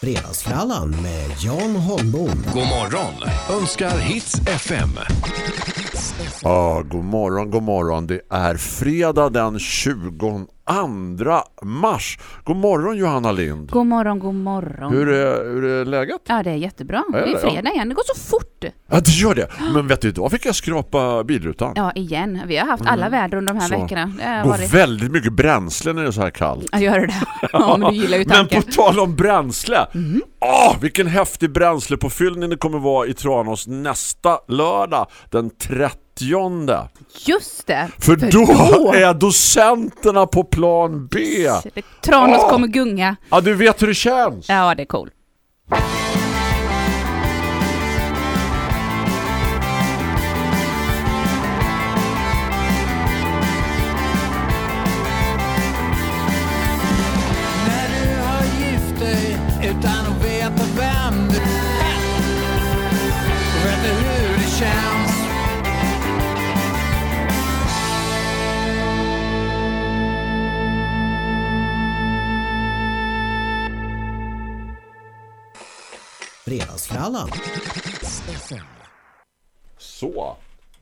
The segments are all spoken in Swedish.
Fredagsfrallan med Jan Holmbom. God morgon önskar Hits FM. Ja, god morgon, god morgon. Det är fredag den 22 mars. God morgon Johanna Lind. God morgon, god morgon. Hur är, hur är läget? Ja, det är jättebra. Är Det är fredag igen. Det går så fort. Ja, det gör det. Men vet du, idag fick jag skrapa bilrutan. Ja, igen. Vi har haft alla väder under de här Mm. Så. veckorna. Det Går varit... väldigt mycket bränsle när det är så här kallt. Ja, gör det. Ja, men du gillar ju Men tanken. på tal om bränsle. Mhm. Åh, vilken häftig bränslepåfyllning det kommer vara i Tranås nästa lördag, den 30. Just det. För då är docenterna på plan B. Tranås Åh! kommer gunga. Ja, du vet hur det känns. Ja, det är cool. Fredagsfrallan. Så.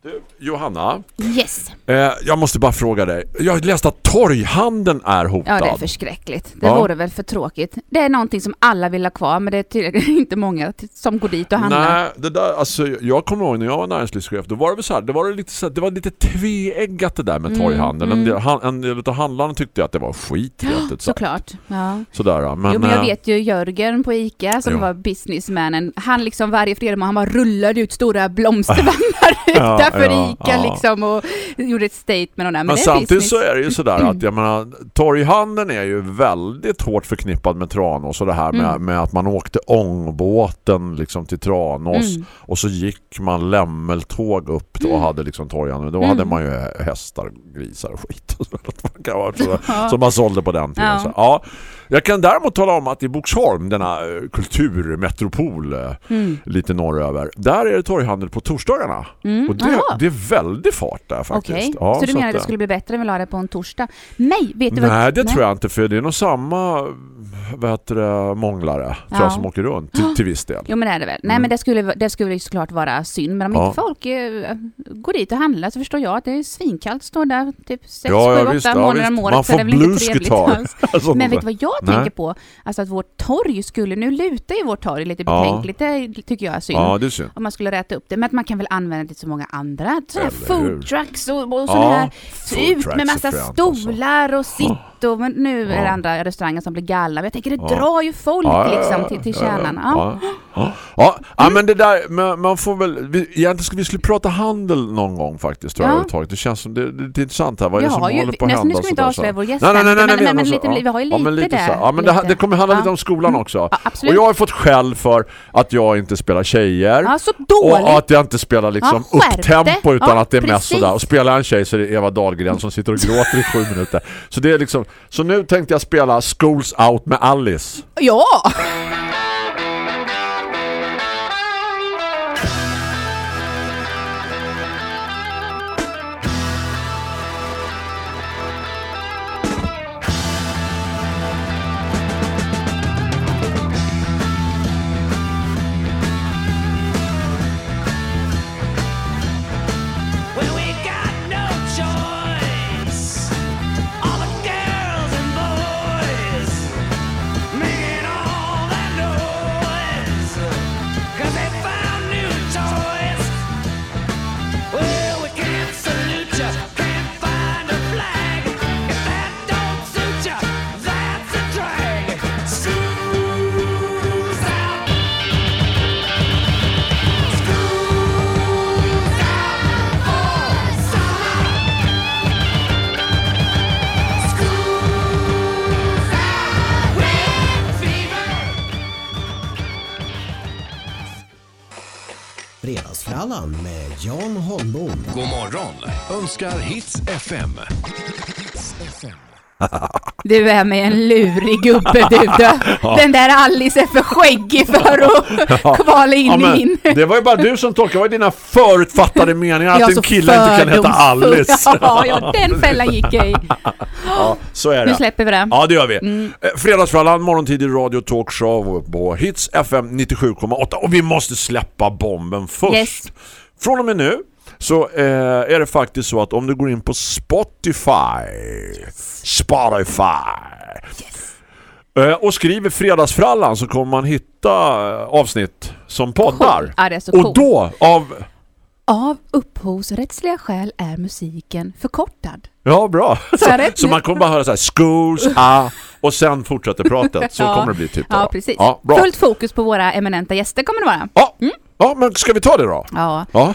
Du, Johanna, Yes. eh, jag måste bara fråga dig. Jag har läst att torghandeln är hotad. Ja, det är förskräckligt. Det Ja. vore väl för tråkigt. Det är någonting som alla vill ha kvar, men det är tydligen inte många som går dit och handlar. Nej, det där, alltså, jag kommer ihåg när jag var näringslivschef, då var det väl så här, det var lite, så här, det var lite tveeggat det där med Mm, torghandeln. En, mm. del, han, en del av handlarna tyckte att det var skit. sagt. Såklart. Ja. Sådär, men, jo, men jag eh, vet ju Jörgen på Ica som Jo. var businessmannen. Han liksom varje fredag han bara rullade ut stora blomstervagnar Ja, utanför ja, Ica ja. liksom och gjorde ett statement och där. Men, Men, det samtidigt business. så är det ju sådär att jag menar, torghandeln är ju väldigt hårt förknippad med Tranås och det här med, Mm. med att man åkte ångbåten liksom till Tranås Mm. och så gick man lämmeltåg upp och hade liksom torghandeln. Då Mm. hade man ju hästar, grisar och skit. Det som man sålde på den tiden. Ja. Så, ja. Jag kan däremot tala om att i Boxholm, denna eh, kulturmetropol eh, Mm. lite norröver, där är det torghandel på torsdagarna. Mm. Och det, det är väldigt fart där faktiskt. Okej, Ja, så du menar att, det skulle bli bättre om vi la det på en torsdag? Nej, vet du Nej, vad? det tror jag inte för det är nog samma vad heter det, månglare tror Ja. jag, som åker runt till, till viss del. Jo men det är det väl. Nej Mm. men det skulle, det skulle ju såklart vara synd. Men om Ja. inte folk eh, går dit och handlar så förstår jag att det är svinkallt. Står där typ 6, Ja, 7, ja, 8 visst, ja, månader visst. om året. Man får är det väl inte blues trevligt guitar. alls. Alltså, Men vet du vad jag Nej. tänker på? Alltså att vårt torg skulle, nu lutar ju vårt torg lite Ja. betänkligt, det tycker jag är synd. Ja, det är synd. Om man skulle räta upp det. Men att man kan väl använda det till så många andra sådana här Eller hur? food trucks och, och Ja, sådana här ut med massa alltså. stolar och sitt och men nu är det andra restauranger som blir galna. Men jag tänker det drar ju folk liksom till, till kärnan. Ja. Ja, ja. ja men det där, men man får väl, vi, egentligen skulle vi skulle prata handel någon gång faktiskt tror jag Ja. överhuvudtaget. Det känns som, det, det är intressant här, vad är det som ju- håller på att hända? nu ska vi inte avslöja vår gäst Nej, nej, nej, nej, men- nej, men lite- vi har ju lite lite där, Ja, men det, kommer handla lite om skolan också. Och jag har fått skäll för att jag inte spelar tjejer. Ja, så dåligt. Och att jag inte spelar liksom Ja, upptempo utan Ja, att det är mest sådär. Och spelar en tjej så är det Eva Dahlgren som sitter och gråter i sju minuter. Så det är liksom, så nu tänkte jag spela Schools Out med Alice. Ja! Fredagsfrallan med Jan Holmbom. God morgon önskar Hits FM. Du är med en lurig gubbe du. du. Den där Alice är för skäggig för att kvala in Ja, i men min... det var ju bara du som tolkade. Det var dina förutfattade meningar att en kille inte kan heta. Alice. Ja, ja, den fällan gick jag i. Ja, så är Nu det. släpper vi det. Ja, det gör vi. Eh, Fredagsfrallan, morgontidig radio talkshow på Hits FM 97,8. Och vi måste släppa bomben först. Yes. Från och med nu så eh, är det faktiskt så att om du går in på Spotify Spotify eh, och skriver fredagsfrallan så kommer man hitta eh, avsnitt som poddar. Cool. Ja, det är så och då av Av upphovsrättsliga skäl är musiken förkortad. Ja, bra. Så. Så man kommer bara höra så här schools, ah, och sen fortsätter pratet. Så Ja. kommer det bli typ. Ja, precis. Ja, bra. Fullt fokus på våra eminenta gäster kommer det vara. Ja. ja, men ska vi ta det då? Ja, Ja.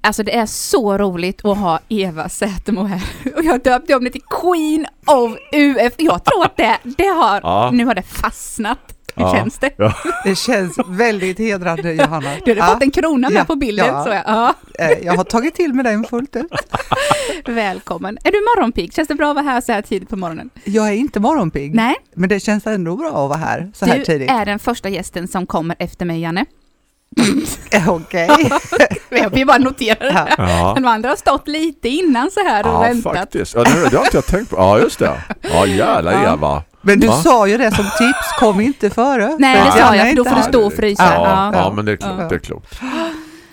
Alltså det är så roligt att ha Eva Sätemo här. Och jag döpte om det till Queen of UF. Jag tror att det, det har, Ja. nu har det fastnat. Hur Ja. känns det? Ja. Det känns väldigt hedrande Johanna. Du hade Ja, fått en krona med Ja, på bilden. ja. Så jag, ja, eh, Jag har tagit till mig den fullt ut. välkommen. Är du morgonpigg? Känns det bra att vara här så här tidigt på morgonen? Jag är inte morgonpigg, Nej, men det känns ändå bra att vara här så här du tidigt. är den första gästen som kommer efter mig, Janne. Eh, Okej. Jag vill bara notera det. Ja. Ja. De andra har stått lite innan så här och Ja, väntat. faktiskt. Ja, det, det har inte jag tänkt på. Ja, just det. Ja, jävla Ja. Eva. Men du Va? sa ju det som tips, kom inte före. Nej, det sa jag, för då inte får du stå och frysa. Ja, ja, Ja. men det är klokt. Det är klokt.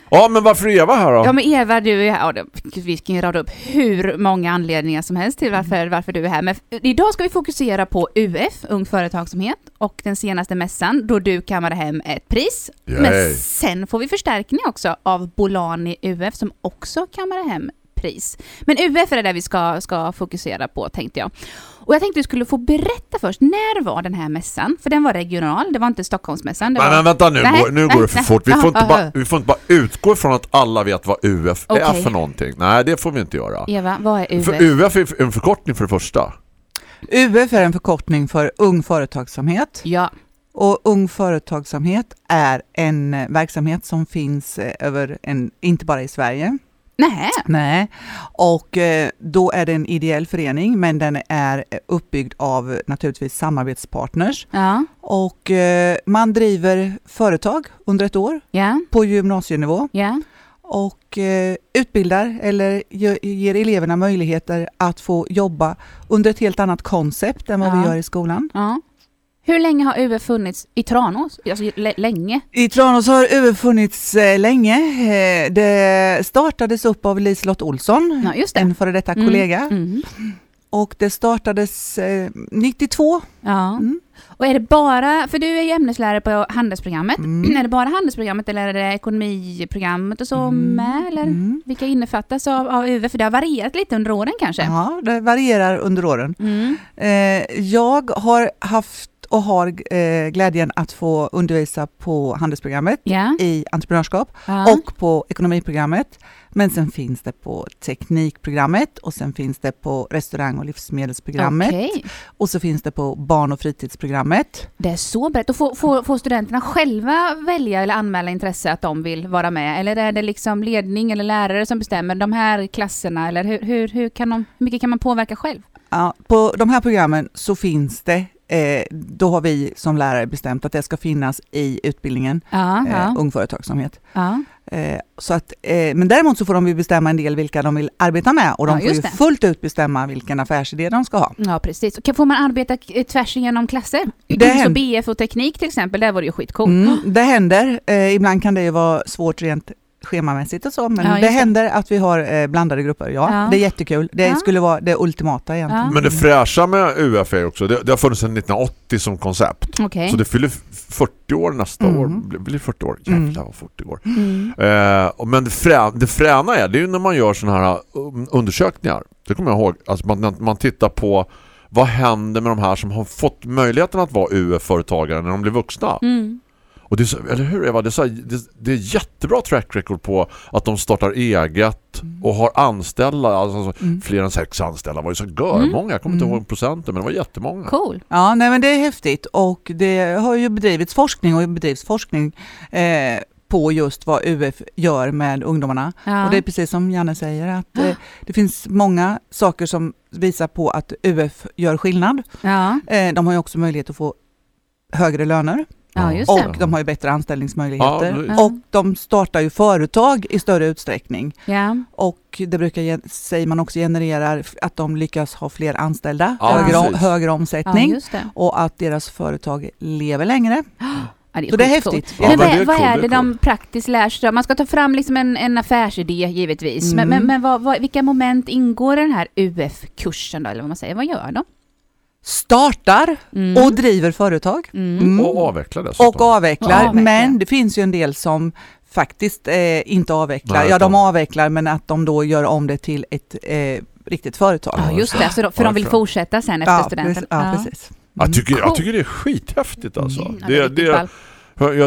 Ja, men varför är Eva här då? Ja men Eva, du är här. Vi kan rada upp hur många anledningar som helst till varför, varför du är här. Men idag ska vi fokusera på UF, Ung Företagsamhet, och den senaste mässan då du kammade hem ett pris. Yay. Men sen får vi förstärkning också av Bolani UF som också kammade hem pris. Men UF är det där vi ska, ska fokusera på tänkte jag. Och jag tänkte du skulle få berätta först, när var den här mässan? För den var regional, det var inte Stockholmsmässan. Det Men, var... men vänta nu, Nej, går, nu nej, går det för nej. fort. Vi får, inte bara, vi får inte bara utgå från att alla vet vad UF är Okej. för någonting. Nej, det får vi inte göra. Eva, vad är UF? För UF är en förkortning för det första. UF är en förkortning för Ung Företagsamhet. Ja, Och Ung Företagsamhet är en eh, verksamhet som finns eh, över en, inte bara i Sverige. Nej. Nej, och eh, då är det en ideell förening men den är eh, uppbyggd av naturligtvis samarbetspartners. Ja, Och eh, man driver företag under ett år ja, på gymnasienivå ja. och utbildar eller ge- ger eleverna möjligheter att få jobba under ett helt annat koncept än vad vi gör i skolan. Hur länge har UF funnits i Tranås? Alltså länge? I Tranås har UF funnits eh, länge. Eh, det startades upp av Liselott Olsson, Ja, en före detta Mm, kollega. Mm. Och det startades eh, 92. Ja. Mm. Och är det bara, för du är ju ämneslärare på handelsprogrammet, Mm. är det bara handelsprogrammet eller är det ekonomiprogrammet och så Mm. med? Eller Mm. vilka innefattas av, av UF? För det har varierat lite under åren kanske? Ja, det varierar under åren. Mm. Eh, jag har haft och har eh, glädjen att få undervisa på handelsprogrammet Ja. i entreprenörskap ja. och på ekonomiprogrammet. Men sen finns det på teknikprogrammet och sen finns det på restaurang och livsmedelsprogrammet Okej. och så finns det på barn och fritidsprogrammet. Det är så brett. Och får, får, får studenterna själva välja eller anmäla intresse att de vill vara med? Eller är det liksom ledning eller lärare som bestämmer de här klasserna? Eller hur, hur, hur, kan de, hur mycket kan man påverka själv? Ja, på de här programmen så finns det, eh, då har vi som lärare bestämt att det ska finnas i utbildningen, Ja, eh, ja, ung företagsamhet. ja. Eh, så att, eh, men däremot så får de bestämma en del vilka de vill arbeta med och de får ju det. fullt ut bestämma vilken affärsidé de ska ha. ja precis. Kan- Får man arbeta k- tvärs igenom klasser? Det så. BF och teknik till exempel, där var det ju skitcoolt. Mm, det händer, eh, ibland kan det ju vara svårt rent schemamässigt och så, men Ja, det det. händer att vi har eh, blandade grupper. Ja, Ja. det är jättekul. Det Ja. skulle vara det ultimata egentligen. Ja. Men det fräscha med UF är också, det, det har funnits sedan 1980 som koncept. Okej. Så det fyller f- 40 år nästa Mm. år. Blir- Blir 40 år? Mm. Jävlar vad fort det går. Mm. Eh, och men det, frä, det fräna är, det är ju när man gör sådana här um, undersökningar. Det kommer jag ihåg. Alltså man, man tittar på vad händer med de här som har fått möjligheten att vara UF-företagare när de blir vuxna. Mm. Och det är så, eller hur Eva? Det är, så, det, det är jättebra track record på att de startar eget och har anställda, alltså Mm. fler än sex anställda var ju så gör många. Jag kommer inte Mm. ihåg procenten men det var jättemånga. Cool. Ja, nej, men det är häftigt och det har ju bedrivits forskning och bedrivs forskning eh, på just vad UF gör med ungdomarna. Ja. Och det är precis som Janne säger, att eh, det finns många saker som visar på att UF gör skillnad. ja. Eh, de har ju också möjlighet att få högre löner ja, just och det. de har ju bättre anställningsmöjligheter. Ja, och de startar ju företag i större utsträckning. Ja. Och det brukar, säger man också, genererar att de lyckas ha fler anställda, Ja, högre, högre ja, omsättning just det. och att deras företag lever längre. Ja, det är Så det är häftigt. Ja, men men vad, det är vad är det de praktiskt lär sig? Man ska ta fram liksom en, en affärsidé givetvis. Men, Mm. men, men vad, vad, vilka moment ingår i den här UF-kursen då? Eller vad man säger. Vad gör de? Startar Mm. och driver företag. Mm. Mm. Och avveckla dessutom. Och avvecklar. Ja, avvecklar. Men det finns ju en del som faktiskt eh, inte avvecklar. Nej, ja, de avvecklar men att de då gör om det till ett eh, riktigt företag. Ja, just det. Så de, för de vill fortsätta sen efter Ja, studenten? precis. Ja, precis. Jag tycker, jag tycker det är skithäftigt alltså. Mm, det, det är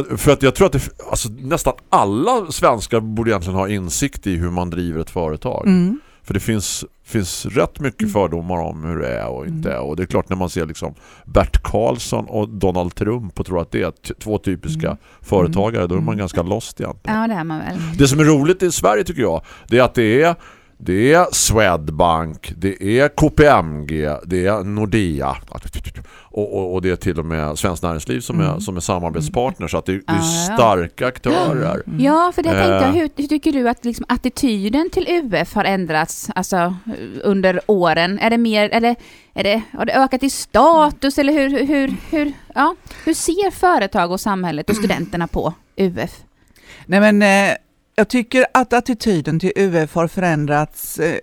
det, för att jag tror att det, alltså, nästan alla svenskar borde egentligen ha insikt i hur man driver ett företag. Mm. För det finns, finns rätt mycket fördomar om hur det är och inte är. Och det är klart när man ser liksom Bert Karlsson och Donald Trump och tror att det är två typiska Mm. företagare, då är man Mm. ganska lost egentligen. Ja, det är man väl. Det som är roligt i Sverige tycker jag, det är att det är det är Swedbank, det är KPMG, det är Nordea och, och, och det är till och med Svenskt Näringsliv som, är, Mm. som är samarbetspartner så att det, det är Ja, ja. starka aktörer. Mm. Ja, för det tänkte jag. Eh. Hur, hur tycker du att liksom, attityden till UF har ändrats alltså, under åren? Är det mer, eller är det, har det ökat i status eller hur, hur, hur, ja, hur ser företag och samhället och studenterna på UF? Nej, men, eh, jag tycker att attityden till UF har förändrats eh,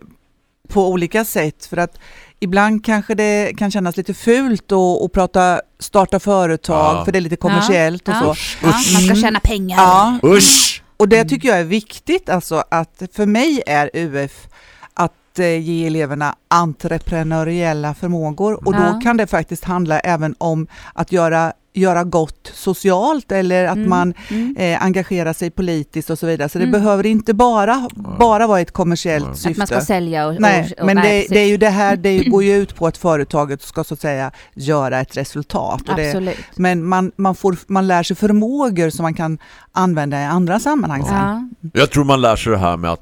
på olika sätt. För att ibland kanske det kan kännas lite fult att, att prata starta företag, Ja. för det är lite kommersiellt och Ja. så. Ja, man ska Mm. tjäna pengar. Ja, Usch! och det tycker jag är viktigt. Alltså att för mig är UF att eh, ge eleverna entreprenöriella förmågor och Ja. då kan det faktiskt handla även om att göra, göra gott socialt eller att Mm. man Mm. eh, engagera sig politiskt och så vidare. Så det Mm. behöver inte bara, bara vara ett kommersiellt Nej. syfte. Att man ska sälja och... Nej, och, och men det, det är ju det här, det går ju ut på att företaget ska så att säga göra ett resultat. Och det, Absolut. men man, man, får, man lär sig förmågor som man kan använda i andra sammanhang sen. Ja. Jag tror man lär sig det här med att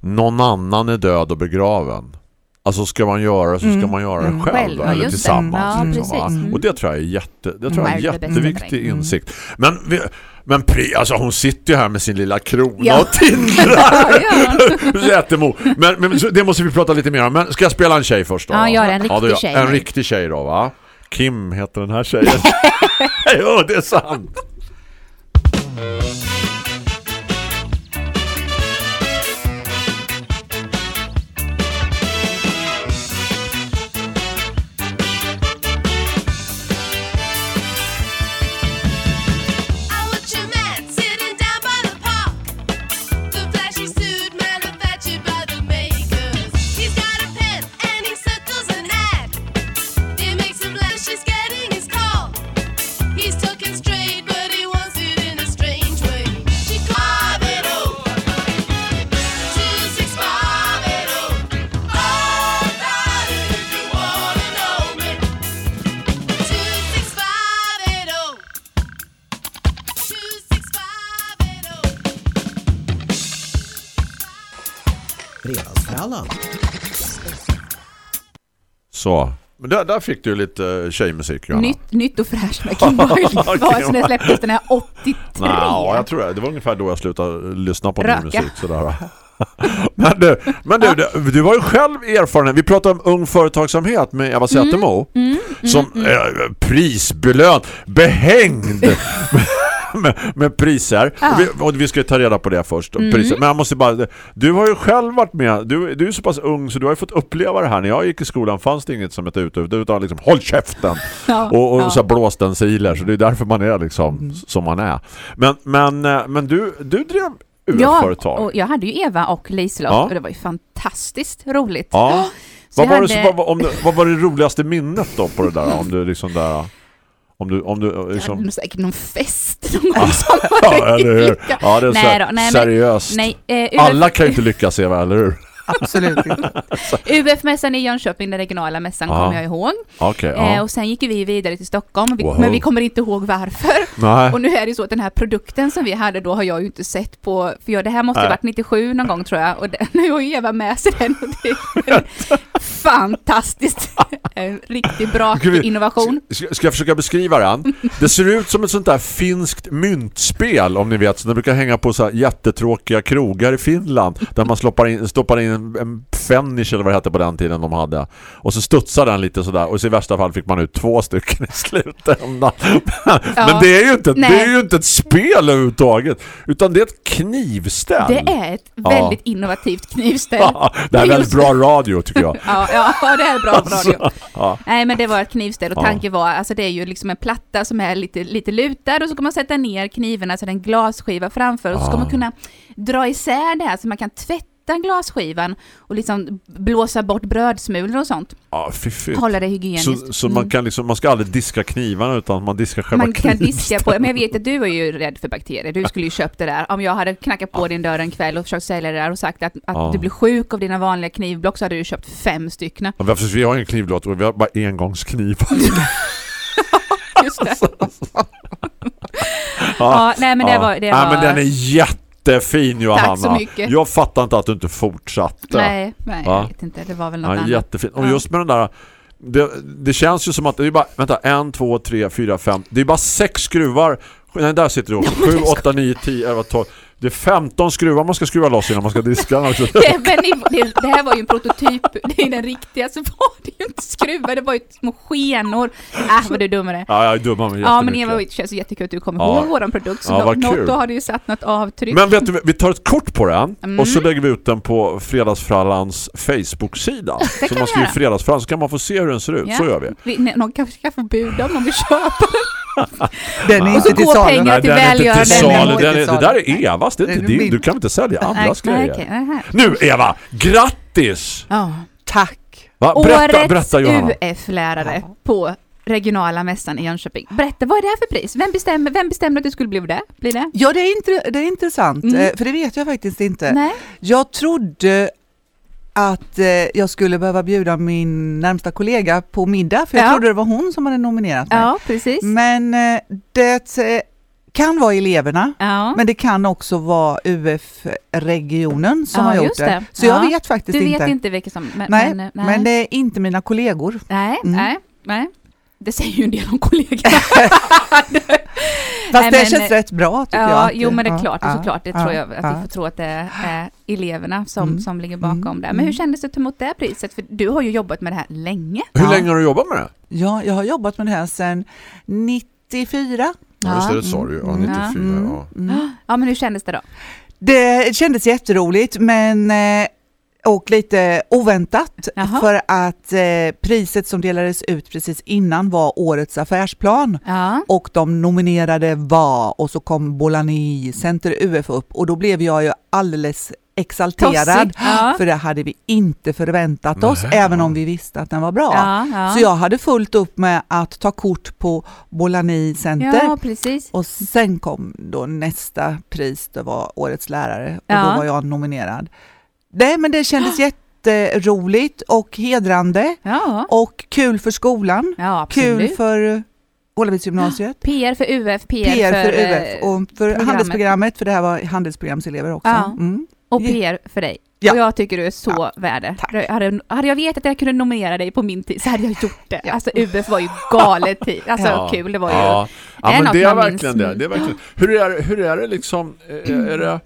någon annan är död och begraven. Alltså ska man göra det så ska Mm. man göra det Mm. själv, Själv, ja, eller det. tillsammans. Ja, liksom? Mm. Och det tror jag är, jätte, det tror jag är Mm, jätteviktig. Mm. insikt. Men, vi, men Pri, alltså hon sitter ju här med sin lilla krona Ja. och tindrar. Ja, ja. Men, men det måste vi prata lite mer om. Men ska jag spela en tjej först då? Ja, gör en då riktig gör- tjej En riktig tjej då va? Kim heter den här tjejen. jo, det är sant. Fredagsfrallan. Så. Men där, där fick du lite tjejmusik, Johanna. Nytt, nytt och fräscht med Kim Wilde. Vad som det släpptes den här 83. Nej, jag tror det. Det var ungefär då jag slutade lyssna på Röka. musik. Sådär. men du, men du, du, du var ju själv erfaren. Vi pratade om ung företagsamhet med Eva Zettermo. Mm, som eh, prisbelön, behängd med, med priser. Ja. Och, vi, och vi ska ta reda på det först. Mm. Priser. Men jag måste bara, du har ju själv varit med, du, du är så pass ung så du har ju fått uppleva det här. När jag gick i skolan fanns det inget som hette ute, utan liksom håll käften Ja, och, och ja. så blåstensiler. Så det är därför man är liksom som man är. Men, men, eh, men du, du drev Ja, och jag hade ju Eva och Liselott Ja. och det var ju fantastiskt roligt. Ja. Vad var, det, hade- vad, vad- om det, vad var det roligaste minnet då på det där? Om du liksom där... Om du, om du Jag liksom... nog säkert någon fest någon gång som var Ja, eller hur? Ja, det är Nej så då, nej, men- seriöst. Nej, eh, Alla kan ju inte lyckas, Eva, eller hur? Absolut inte. UF-mässan i Jönköping, den regionala mässan, Ja. kommer jag ihåg. Eh, ja. och sen gick vi vidare till Stockholm, vi, Wow. men vi kommer inte ihåg varför. Nej. Och nu är det så att den här produkten som vi hade då har jag ju inte sett på, för jag, det här måste ha varit 97 någon gång tror jag, och den, nu har ju Eva med sig den och det är fantastiskt. En riktigt bra vi- innovation. Ska, ska jag försöka beskriva den? Det ser ut som ett sånt där finskt myntspel om ni vet. Så det brukar hänga på så här jättetråkiga krogar i Finland där man stoppar in, stoppar in en, en fennish eller vad det hette på den tiden de hade. Och så studsar den lite sådär och så i värsta fall fick man ut två stycken i slutändan. Men det är ju inte, det är ju inte ett spel överhuvudtaget utan det är ett knivställ. Det är ett Ja. väldigt innovativt knivställ. det här är väldigt bra radio tycker jag. Ja, ja, ja, det är bra radio. Ja. Nej men det var ett knivställ och Ja. tanken var, alltså det är ju liksom en platta som är lite, lite lutad och så kan man sätta ner kniven, alltså en glasskiva framför och så ska Ah. man kunna dra isär det här så man kan tvätta glasskivan och liksom blåsa bort brödsmulor och sånt. Ja, fy. Hålla det hygieniskt. Så, så man kan liksom, man ska aldrig diska knivarna utan man diskar själva man kan diska på, men jag vet att du är ju rädd för bakterier. Du skulle ju köpt det där. Om jag hade knackat på din dörr en kväll och försökt sälja det där och sagt att, att Ja. du blir sjuk av dina vanliga knivblock så hade du köpt fem stycken. Ja, för vi har ingen knivlåt och vi har bara engångsknivar. Just det. Ja, nej men det var... Det var men den är jättefin Johanna. så mycket. Jag fattar inte att du inte fortsatte. Nej, nej Va? jag vet inte. Det var väl något ja, annat. jättefin. Och just med den där det, det känns ju som att det är bara, vänta, en, två, tre, fyra, fem. Det är bara sex skruvar. Nej, där sitter du. Sju, åtta, nio, tio, elva, tolv. Det är 15 skruvar man ska skruva loss innan man ska diska den också. Det, men det, det, här var ju en prototyp, det är den riktiga, så var det ju inte skruvar, det var ju små skenor. Äh, vad du är dummare. Ja, jag är dumma mig Ja men. Eva, det känns jättekul att du kommer Ja. ihåg våran produkt. Så Ja, vad något, kul. då har du ju satt något avtryck. Men vet du, vi tar ett kort på den Mm. och så lägger vi ut den på Fredagsfrallans Facebook-sida. Så kan man vi skriver. Fredagsfrallan så kan man få se hur den ser ut. Ja. Så gör vi. vi, någon kanske ska få buda om de vill köpa. Den är Och så inte till salu. pengar till den är inte till välgörande. det där är Evas, det är inte din. Du kan inte sälja andras grejer. Nu Eva, grattis! Ja. Tack. Va? Berätta, Årets. UF-lärare på regionala mässan i Jönköping. Berätta, vad är det här för pris? Vem bestämmer, vem bestämmer att du skulle bli det? Bli det? Ja, det är, intre- det är intressant, Mm. eh, för det vet jag faktiskt inte. Nej? Jag trodde att eh, jag skulle behöva bjuda min närmsta kollega på middag, för jag Ja. trodde det var hon som hade nominerat mig. Ja, precis. Men eh, det eh, kan vara eleverna, Ja. men det kan också vara UF-regionen som Ja, har gjort just det. det. Så Ja. jag vet faktiskt Du vet inte. inte vilka som... Men, nej, men, men, det är inte mina kollegor. nej, Mm. nej, nej. Det säger ju en del om kollegorna. Fast Nej, det men- känns rätt bra tycker jag. ja, att- jo men det är ja, klart, ja, såklart. Det ja, tror jag att ja. vi får tro att det är eleverna som, Mm. som ligger bakom Mm. det. Men hur Mm. kändes det att ta emot det priset? För du har ju jobbat med det här länge. Hur Ja. länge har du jobbat med det? Ja, jag har jobbat med det här sedan 94. Ja, just det, det sa du ju. Ja, Mm. 94. Mm. Ja. Mm. Ja, men hur kändes det då? Det kändes jätteroligt men eh, och lite oväntat Jaha. för att eh, priset som delades ut precis innan var årets affärsplan Ja. och de nominerade var och så kom Bolani Center UF upp och då blev jag ju alldeles exalterad. Ja. för det hade vi inte förväntat oss Nej. även om vi visste att den var bra. Ja, ja. Så jag hade fullt upp med att ta kort på Bolani Center ja, precis. och sen kom då nästa pris, det var Årets lärare och Ja. då var jag nominerad. Nej men det kändes jätteroligt och hedrande Ja, och kul för skolan, ja kul för Ålavidsgymnasiet. PR för UF, PR, PR för eh, UF och för programmet. handelsprogrammet, för det här var handelsprogramselever också. Ja. Mm. och PR för dig. Ja. Och jag tycker du är så värd det. Hade, hade jag vetat att jag kunde nominera dig på min tid så hade jag gjort det. Ja. Alltså UF var ju galet tid. Alltså Ja. kul, det var ju... Ja, ja men det är minns. det. det är verkligen. Hur, är, hur är det liksom? Är, är det...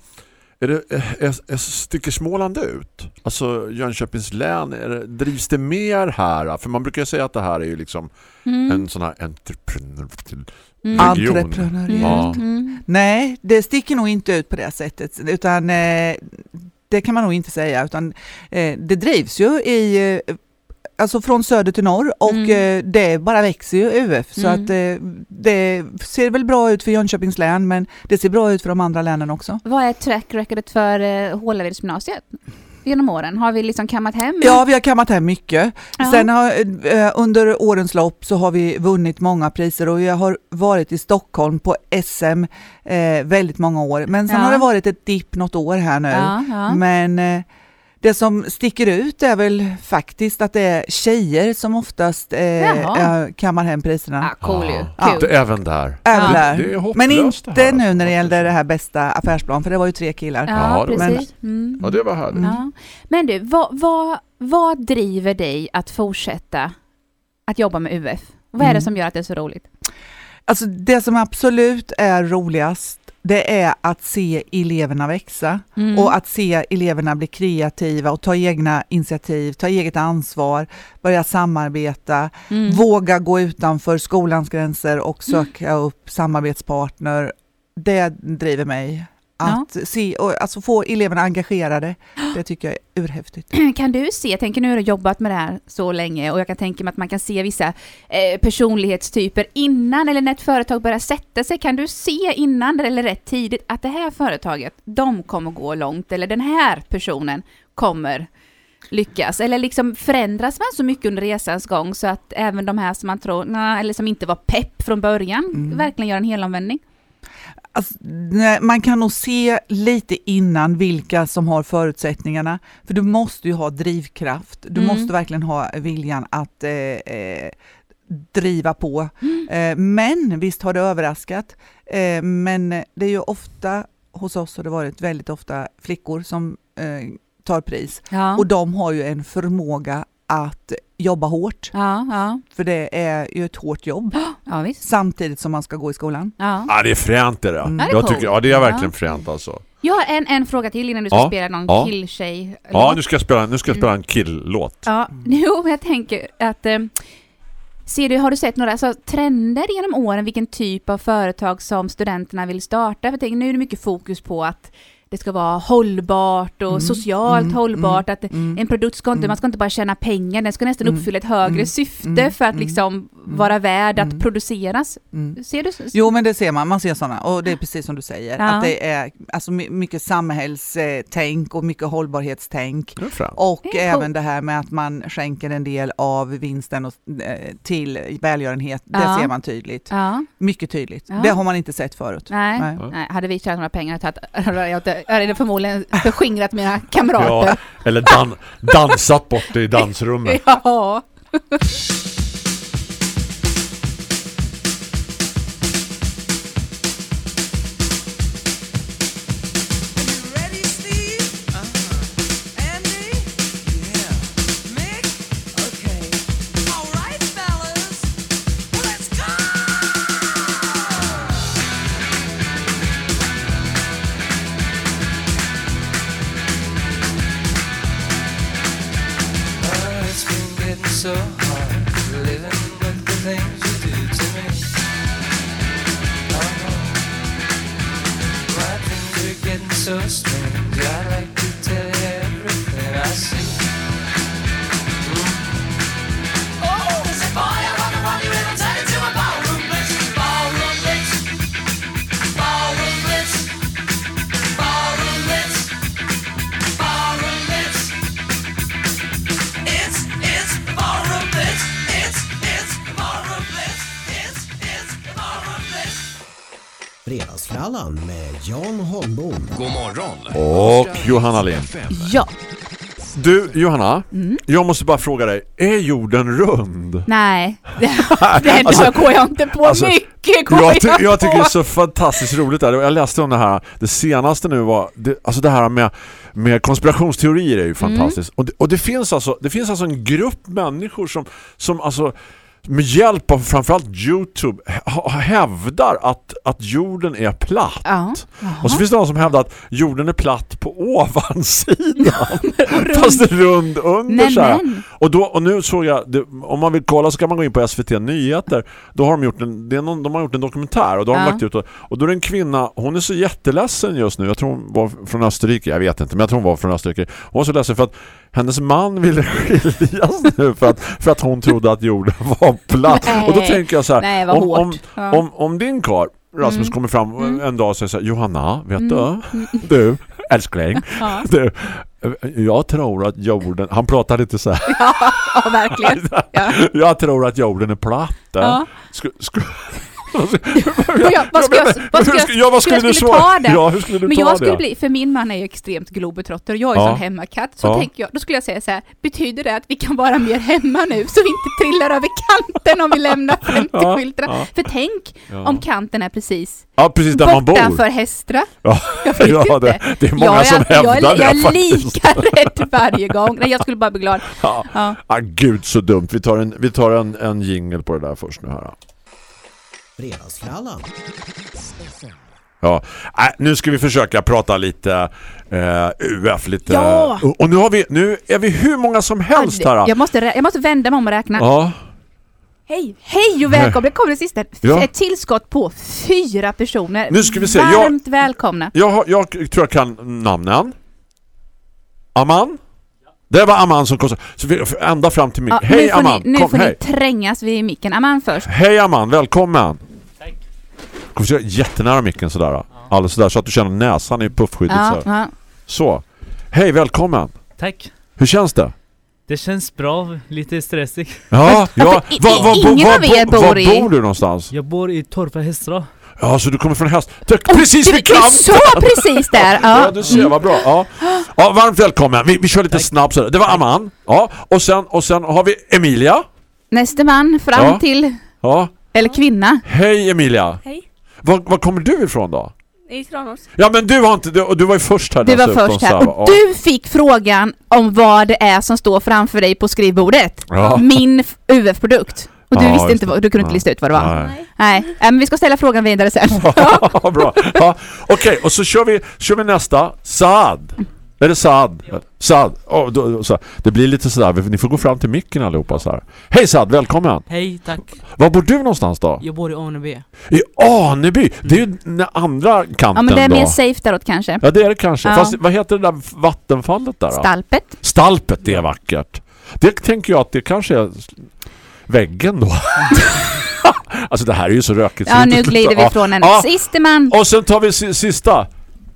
Är det, är, är, sticker Småland ut? Alltså Jönköpings län, är det, drivs det mer här? För man brukar ju säga att det här är ju liksom Mm. en sån här entreprenör Mm. Entreprenöriell. Ja. Mm. Nej, det sticker nog inte ut på det sättet, utan eh, det kan man nog inte säga, utan eh, det drivs ju i eh, Alltså från söder till norr och Mm. eh, det bara växer ju UF så Mm. att eh, det ser väl bra ut för Jönköpings län men det ser bra ut för de andra länen också. Vad är track recordet för eh, Hålavedsgymnasiet genom åren? Har vi liksom kammat hem? Ja, vi har kammat hem mycket. Ja. Sen har, under årens lopp så har vi vunnit många priser och jag har varit i Stockholm på SM eh, väldigt många år. Men sen Ja. har det varit ett dipp något år här nu. Ja. Men eh, Det som sticker ut är väl faktiskt att det är tjejer som oftast eh, kammar hem priserna. Ah, cool ju. Ja. Kul. även där. Även Ja. där. Det Men inte här. nu när det gällde det här bästa affärsplan, för det var ju tre killar. Ja, Ja, precis. Mm. Ja, det var härligt. Ja. Men du, vad, vad, vad driver dig att fortsätta att jobba med UF? Vad är det Mm. som gör att det är så roligt? Alltså det som absolut är roligast, det är att se eleverna växa Mm. och att se eleverna bli kreativa och ta egna initiativ, ta eget ansvar, börja samarbeta, Mm. våga gå utanför skolans gränser och söka upp samarbetspartner. Det driver mig. Att se och alltså få eleverna engagerade, det tycker jag är urhäftigt. Kan du se, jag tänker nu har du jobbat med det här så länge och jag kan tänka mig att man kan se vissa eh, personlighetstyper innan eller när ett företag börjar sätta sig. Kan du se innan eller rätt tidigt att det här företaget, de kommer gå långt eller den här personen kommer lyckas? Eller liksom förändras man så mycket under resans gång så att även de här som man tror, eller som inte var pepp från början, Mm. verkligen gör en helomvändning? Alltså, nej, man kan nog se lite innan vilka som har förutsättningarna. För du måste ju ha drivkraft. Du Mm. måste verkligen ha viljan att eh, eh, driva på. Mm. Eh, men visst har det överraskat. Eh, men det är ju ofta, hos oss har det varit väldigt ofta flickor som eh, tar pris. Ja, Och de har ju en förmåga att jobba hårt. ja, ja, För det är ju ett hårt jobb ja visst. samtidigt som man ska gå i skolan. Ja. Ja, det är fränt det där. Mm. Ja, det är Jag tycker, ja, det är verkligen Ja. fränt alltså. Jag har en, en fråga till innan du ska Ja, spela någon ja. killtjej. Ja, nu ska jag spela, nu ska jag spela en kill-låt. Ja, jo, jag tänker att... Eh, ser du, har du sett några alltså, trender genom åren, vilken typ av företag som studenterna vill starta? För tänker, nu är det mycket fokus på att det ska vara hållbart och Mm, socialt mm, hållbart. mm, att mm. en produkt ska inte, Mm. man ska inte bara tjäna pengar, den ska nästan uppfylla ett högre mm, syfte mm, för att mm, liksom vara värd att mm. produceras. Mm. Ser du? Jo men det ser man, man ser sådana och det är precis som du säger. Ja. Att det är alltså, my- mycket samhällstänk och mycket hållbarhetstänk. Och Det även det här med att man skänker en del av vinsten och, eh, till välgörenhet. Det Ja. ser man tydligt. Ja, Mycket tydligt. Ja. Det har man inte sett förut. nej. Nej. nej. Hade vi tjänat några pengar hade jag jag hade förmodligen förskingrat mina kamrater. Ja, eller dan, dansat bort i dansrummet. Ja. Johanna Lind. Ja. Du, Johanna. Mm. Jag måste bara fråga dig. Är jorden rund? Nej, det, det Alltså- går jag inte på. alltså, Mycket går Jag, jag, ty jag tycker det är så fantastiskt roligt där. Jag läste om det här. Det senaste nu var det, alltså det här med, med konspirationsteorier är ju fantastiskt. Och, det, och det finns alltså det finns alltså en grupp människor som som alltså med hjälp av framförallt Youtube hävdar att, att jorden är platt. Ja. Och så finns det någon som hävdar att jorden är platt på ovansidan. Fast det är rund under så här. Nämen. Och, då, och nu såg jag, det, om man vill kolla så kan man gå in på SVT Nyheter. Då har de gjort en, det är någon, de har gjort en dokumentär och då har de Ja. lagt ut och, och då är det en kvinna, hon är så jätteledsen just nu. Jag tror hon var från Österrike, jag vet inte, men jag tror hon var från Österrike. Hon var så ledsen för att hennes man ville skiljas nu för att, för att hon trodde att jorden var platt. Nej. Och då tänker jag så här, Nej, om, om, Ja. om, om din kar Rasmus Mm. kommer fram Mm. en dag och säger så här, Johanna, vet Mm. du? Du, älskling. Ja. Du, jag tror att jorden, han pratar lite så här. ja, verkligen. Ja. Jag tror att jorden är platt. Sku, Och jag, vad ska jag, vad ska- ja, vad skulle du skulle ta det? Ja, hur skulle du Men jag skulle det? bli, för min man är ju extremt globetrotter och jag är Ja. sån hemmakatt. Så Ja. tänker jag, då skulle jag säga så här, betyder det att vi kan vara mer hemma nu så vi inte trillar över kanten om vi lämnar 50-skyltarna? ja. För tänk om kanten är precis Ja, precis där man bor. bortanför Hästra. Ja, Jag vet ja inte. det, det är många jag är, som jag, hävdar det jag är faktiskt. lika rädd varje gång. Nej, jag skulle bara bli glad. Ja. Ja. Ah, gud så dumt. Vi tar en, vi tar en, en jingle på det där först nu här. Fredagsfrallan. Ja, äh, nu ska vi försöka prata lite eh, UF lite. Ja! Och, nu har vi nu är vi hur många som helst här. Jag måste, jag måste vända mig om och räkna. Ja. Hej, hej och välkomna. Det kommer det sista. Ja. Ett tillskott på fyra personer. Nu ska vi se, jag- Varmt välkomna. Jag, jag tror jag kan namnen. Aman. Det var Aman som kom. Så vi, ända fram till mig. Ja, hej nu får Aman, ni, nu kom får hej. ni trängas vid micken. Aman först. Hej Aman, välkommen. Tack. Kom så jättenära micken sådär. Alldeles sådär så att du känner näsan i puffskyddet Ja, så. ja. Så. Hej, välkommen. Tack. Hur känns det? Det känns bra, lite stressigt. Ja, ja. i- i- ingen av er var bor i- bor du någonstans? Jag bor i Torpa Hästra. Ja, så du kommer från häst. Tack, precis Du, vid du kanten! sa precis där. Ja, Ja. du ser, vad bra. Ja. ja, varmt välkommen. Vi, vi kör lite snabbt så Det var Aman. Ja, och sen, och sen har vi Emilia. Nästa man fram Ja. till, Ja. eller kvinna. Hej Emilia. Hej, Var, var kommer du ifrån då? i Tranås. Ja, men du har inte... Du, du var ju först här Du var först här. Och du fick frågan om vad det är som står framför dig på skrivbordet. Ja. Min UF-produkt. Och du Ja, visste inte du kunde inte lista ut vad det var. Nej. Nej. Men vi ska ställa frågan vidare sen. Ja, bra. Ja, Okej, och så kör vi, kör vi nästa. Saad. Är det Saad? Saad. Oh, då, så. Det blir lite sådär, ni får gå fram till micken allihopa så här. Hej Saad, välkommen. Hej, tack. Var bor du någonstans då? Jag bor i Aneby. I Aneby. Det är ju den andra kanten Ja men det är då. mer safe däråt kanske. Ja, det är det kanske. Ja. Fast vad heter det där vattenfallet där då? Stalpet. Stalpet, det är vackert. Det tänker jag att det kanske är väggen då. alltså det här är ju så rökigt. så Ja nu glider vi från en Ja. siste man. Och sen tar vi si- sista.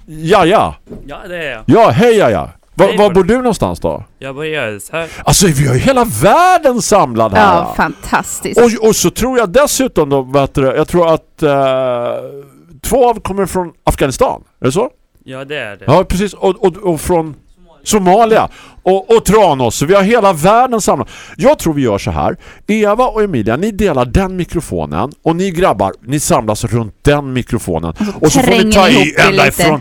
Jaja. Ja, det är jag. Ja, hej Jaja. Va, Hej, var bor du någonstans då? Jag bor i Ödeshög. Alltså vi har ju hela världen samlad här. Ja, fantastiskt. och, och så tror jag dessutom då, vet du, jag tror att eh, två av kommer från Afghanistan. Är det så? Ja, det är det. Ja, precis. Och, och, och från Somalia. Och, och Tranås. Så vi har hela världen samlad. Jag tror vi gör så här. Eva och Emilia, ni delar den mikrofonen. Och ni grabbar, ni samlas runt den mikrofonen. Och så får ni ta i ända ifrån.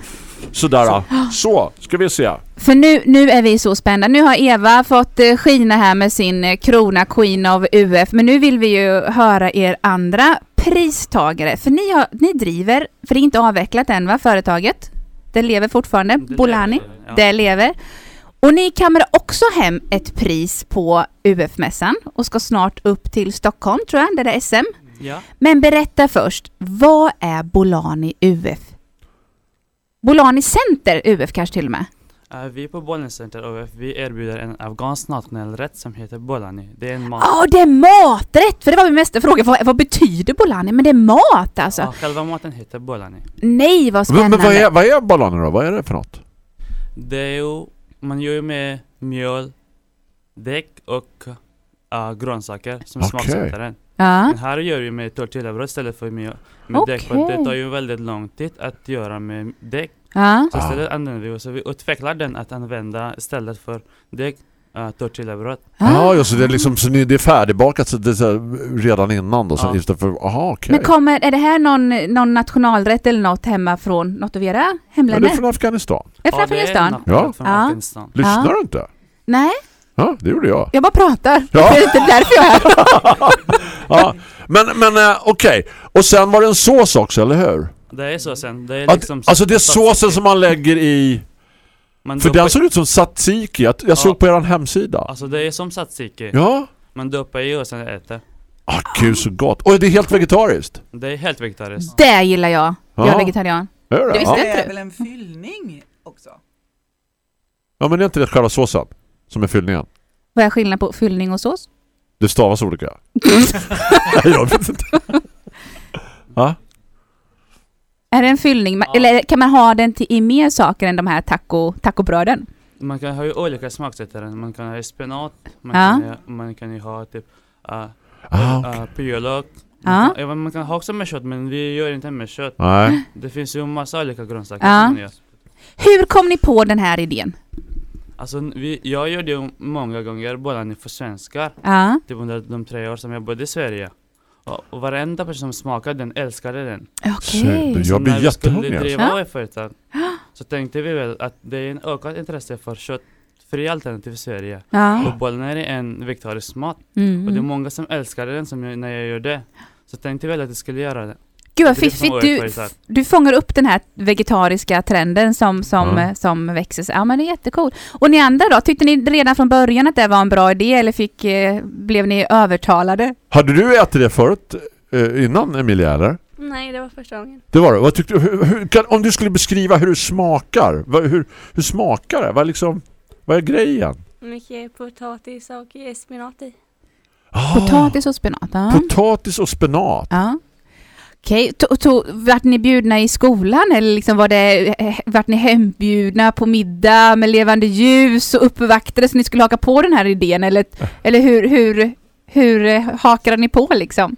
Sådär. Så, ska vi se. För nu, nu är vi så spända. Nu har Eva fått eh, skina här med sin eh, krona Queen of UF. Men nu vill vi ju höra er andra pristagare. För ni, har, ni driver, för det är inte avvecklat än va, företaget? Det lever fortfarande, Det Bolani. lever, ja. Det lever. Och ni kammar också hem ett pris på UF-mässan och ska snart upp till Stockholm tror jag, där det är SM. Ja. Men berätta först, vad är Bolani UF? Bolani Center UF kanske till och med? Vi på Bollnäs Center OF, vi erbjuder en afghansk nationell rätt som heter bolani. Det är en mat. Ja, det är maträtt! För det var min mesta fråga. Vad, vad betyder bolani? Men det är mat alltså. Ja, själva maten heter bolani. Nej, vad Men, spännande. men vad, är, vad är ballongen då? Vad är det för något? Det är ju, man gör ju med mjöl, däck och uh, grönsaker som Okej. smaksätter den. Ja. Men här gör vi med tortillabröd istället för mjöl. Med däck, för det tar ju väldigt lång tid att göra med däck. Ja. Så istället använder vi, så vi utvecklar den att använda istället för däck, uh, tortillabröd. Ja, ja, så det är liksom så ni- det är färdigbakat så det är så här redan innan då. Så Ja. istället för, aha, okej. Men kommer, är det här någon, någon nationalrätt eller något hemma från något av era Ja, hemländer? det är från Afghanistan. Från Ja, är Afghanistan? nationellt från Ja. Afghanistan. Lyssnar Ja. du inte? Nej, Ja, det gjorde jag. jag bara pratar. Ja. Det är inte därför jag är här. Ja. Men, men eh, okej. Och sen var det en sås också, eller hur? Det är såsen. Det är Att, liksom alltså det är såsen som man lägger i... Man För den ser ut som tzatziki. Jag, jag såg på er hemsida. Alltså det är som tzatziki. Ja. Man doppar i och sen äter. Ah, gud så gott. Och det är helt vegetariskt. Det är helt vegetariskt. Det gillar jag. Jag är Ja. vegetarian. Är det? Det det? visste Ja. Det inte är du? väl en fyllning också? ja, men det är inte det själva såsen som är fyllningen. Vad är skillnaden på fyllning och sås? Det stavas olika. jag vet inte. Va? Är det en fyllning? Ja. Eller kan man ha den till, i mer saker än de här taco, tacobröden? Man kan ha ju olika smaksättare. Man kan ha spenat, man, Ja. kan, ha, man kan ju ha typ uh, Ah, uh, purjolök, Ja. Ja, man kan ha också med kött men vi gör inte med kött. Nej. Det finns ju massa olika grönsaker Ja. som man gör. Hur kom ni på den här idén? Alltså vi, jag gjorde ju många gånger bollarna för svenskar. Ja. Typ under de tre år som jag bodde i Sverige. Och, och varenda person som smakade den älskade den. Okej. Så jag blir när vi skulle jättehungrig. alltså. driva företag så tänkte vi väl att det är en ökat intresse för köttfria alternativ i Sverige. Ja. Och bollarna är en vegetarisk mat. Och det är Mm. många som älskade den som jag, när jag gjorde. Så tänkte vi väl att jag skulle göra det. Gud vad fiffigt. Du, du fångar upp den här vegetariska trenden som, som, eh, som växer. Ja men det är jättekul. Och ni andra då? Tyckte ni redan från början att det var en bra idé eller fick, eh, blev ni övertalade? Hade du ätit det förut eh, innan Emilia eller? Nej, det var första gången. Det var det. Vad tyckte? Hur, hur, kan, om du skulle beskriva hur det smakar. Vad, hur, hur smakar det? Vad, liksom, vad är grejen? Mycket potatis och spenat i. Ah, Potatis och spenat? Ja. Potatis och spenat. ja. Okej, to, vart ni bjudna i skolan eller liksom var det, eh, vart ni hembjudna på middag med levande ljus och uppvaktade så ni skulle haka på den här idén eller, eller hur, hur, hur eh, hakade ni på liksom?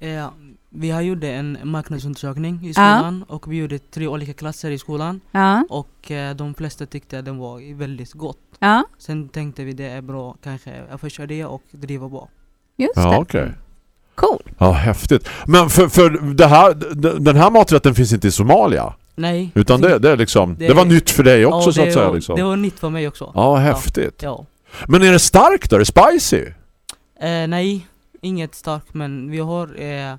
Eh, vi har gjort en marknadsundersökning i Ja. skolan och vi gjorde tre olika klasser i skolan Ja, och de flesta tyckte att den var väldigt gott. ja, Sen tänkte vi det är bra kanske att försöka det och driva bra. just Ja, det. okej. Cool. Ja, häftigt. Men för, för det här, den här maträtten finns inte i Somalia. Nej. Utan det, det är liksom, det, Det- var nytt för dig också ja, så att säga. Liksom. Det var nytt för mig också. Ja, häftigt. Ja. Men är det starkt då? Är det spicy? Eh, nej, inget starkt men vi har eh,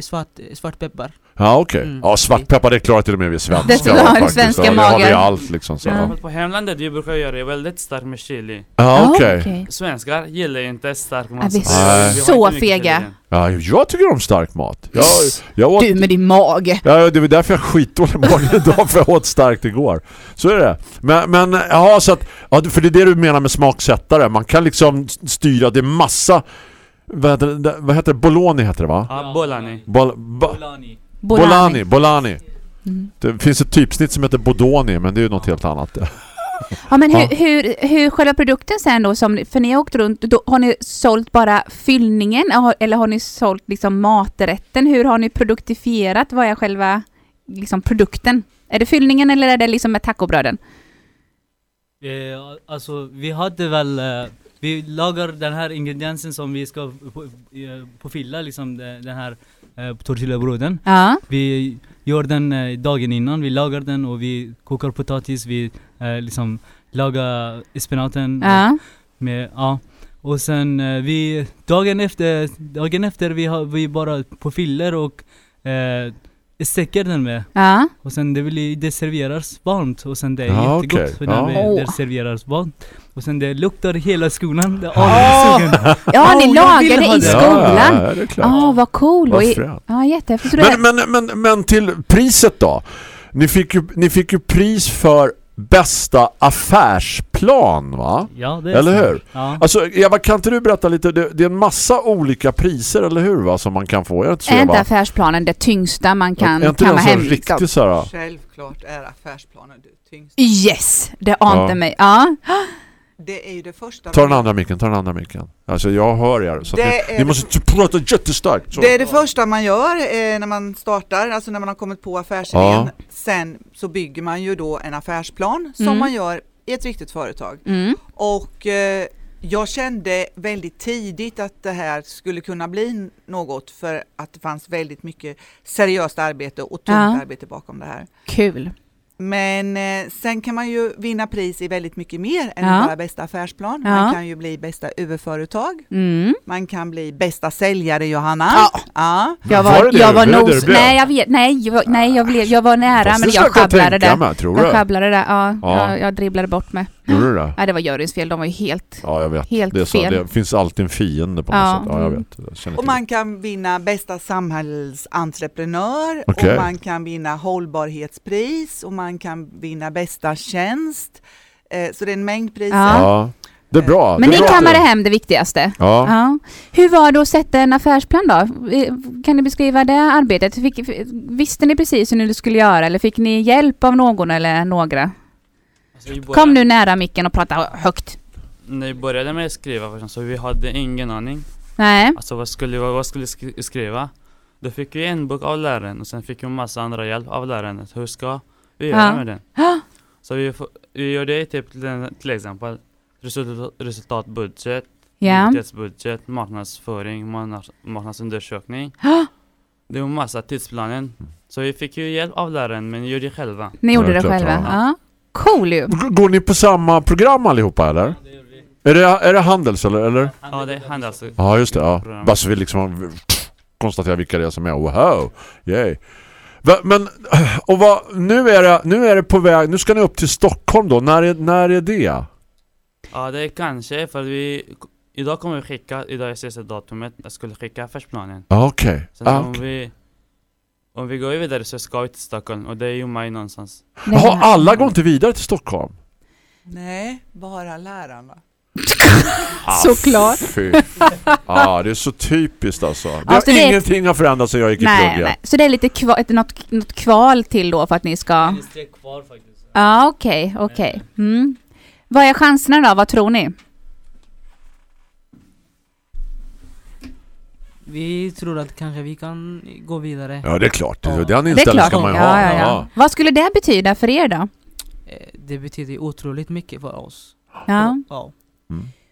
svart, svartpeppar. Ja, okej. Mm. Ja, svartpeppar det klarar till och med vi svenskar. Det faktiskt. svenska ja, det har vi allt liksom. Så. Ja. Ja, På hemlandet vi brukar göra det väldigt starkt med chili. ja okej. Ja, okej. Svenskar gillar inte stark Ja, mat. vi är har så fega. Ja, jag tycker om stark mat. Jag, jag åt, Du med din mage. ja, det var därför jag skitdålig mage idag för jag åt starkt igår. Så är det. Men, men ja, så att, ja, för det är det du menar med smaksättare. Man kan liksom styra, det är massa vad heter det, vad heter det? Bologna heter det va? Ja, bolani. Bol, ba, Bolani. Bolani. Bolani. Mm. Det finns ett typsnitt som heter Bodoni men det är ju något helt annat. Ja men hur, hur, hur själva produkten sen då, som, för ni har åkt runt, då, har ni sålt bara fyllningen eller har ni sålt liksom maträtten? Hur har ni produktifierat? Vad är själva liksom produkten? Är det fyllningen eller är det liksom med tacobröden? Eh, alltså vi hade väl, eh, vi lagar den här ingrediensen som vi ska på, eh, påfylla liksom de- den här eh, tortillabröden. Ja. Vi gör den eh, dagen innan, vi lagar den och vi kokar potatis, vi eh, liksom lagar spenaten. Ja. Med, ja. Och sen eh, vi, dagen efter, dagen efter vi, har, vi bara påfyller och eh, steker den med. Ja. Och sen det, blir, det serveras varmt och sen det är Ja, jättegott okej. för Ja. Åh. det serveras varmt. Och sen det luktar hela skolan, det är avundsjuken. Ja, ni jag lagar det i det. skolan. Ja, ja, det är klart. Ja, vad cool. Vad. Ja, det- Men, men, men, men till priset då? Ni fick, ju, ni fick ju pris för bästa affärsplan va? Ja, det är Eller sant. hur? Ja. Alltså Eva, kan inte du berätta lite? Det, det är en massa olika priser, eller hur? Va, som man kan få. Är det inte är inte affärsplanen det tyngsta man kan är inte kamma den så hem? liksom? riktigt så här? Självklart är affärsplanen det tyngst. Yes, det ante Ja. mig. Ja. Det är ju det första. Ta den andra micken, ta den andra micken. Alltså jag hör er. Så ni, ni måste prata jättestarkt. Så. Det är det första man gör eh, när man startar, alltså när man har kommit på affärsidén. Ja. Sen så bygger man ju då en affärsplan som Mm. man gör i ett riktigt företag. Mm. Och eh, jag kände väldigt tidigt att det här skulle kunna bli något för att det fanns väldigt mycket seriöst arbete och tungt Ja. arbete bakom det här. Kul. Men eh, sen kan man ju vinna pris i väldigt mycket mer än Ja. bara bästa affärsplan. Ja. Man kan ju bli bästa UV-företag. Mm. Man kan bli bästa säljare Johanna. Ja. Ja. Jag Var var, det jag var blev? nej, jag vet. Nej, jag, nej jag, blev, jag var nära, Fast men jag sjabblade tror Jag sjabblade det, ja. Ja. Jag, jag dribblade bort mig. Gjorde du det? Nej, det var Jörgens fel. De var ju helt... Ja, jag vet. Helt det, är så. fel. det finns alltid en fiende på något Ja. sätt. Ja, jag Mm. vet. Jag Och man kan vinna bästa samhällsentreprenör Okej. och man kan vinna hållbarhetspris och man kan vinna bästa tjänst. Eh, så det är en mängd priser. Ja, det är bra. Men det ni kammade hem det viktigaste. Ja. Ja. Hur var det att sätta en affärsplan då? Eh, Kan ni beskriva det arbetet? Fick, visste ni precis hur ni skulle göra eller fick ni hjälp av någon eller några? Kom nu nära micken och prata högt. När vi började med att skriva så vi hade ingen aning. Nej. Alltså vad skulle, vad, vad skulle jag sk- skriva? Då fick vi en bok av läraren och sen fick vi massa andra hjälp av läraren. Hur ska vi göra Ja. med den? Ja. Så vi, vi gör det typ till, exempel resultat, resultatbudget, Ja. budgetbudget, marknadsföring, marknads, marknadsundersökning. Ja. Det var massa tidsplanen. Så vi fick ju hjälp av läraren men gjorde det själva. Ni gjorde det själva? ja. Cool ju. G- Går ni på samma program allihopa eller? Är det, är det Handels eller? eller? Ja det hände alltså. Ja just det, ja. Bara så vi liksom konstaterar vilka det är som är. Wow, yay. Men, och vad, nu, är det, nu är det på väg, nu ska ni upp till Stockholm då. När är, när är det? Ja det är kanske för vi Idag kommer vi skicka, idag är sista datumet, jag skulle skicka affärsplanen. Ah, Okej. Sen Ah, okej. vi Om vi går vidare så ska vi till Stockholm och det är ju maj någonstans. Jaha, alla går inte vidare till Stockholm? Nej, bara lärarna. Såklart. Fy. Ja, det är så typiskt alltså. Det Ja, har ingenting har förändrats sedan jag gick i Nej, plugget. nej. Så det är lite kval, ett, något, något kval till då för att ni ska... Det är kvar faktiskt. Ja, okej, okej. Mm. Vad är chanserna då? Vad tror ni? Vi tror att kanske vi kan gå vidare. Ja, det är klart. Den Det är inställningen ska man ju ja, ha. ja, ja. Vad skulle det betyda för er då? Eh, Det betyder otroligt mycket för oss. Ja. Ja.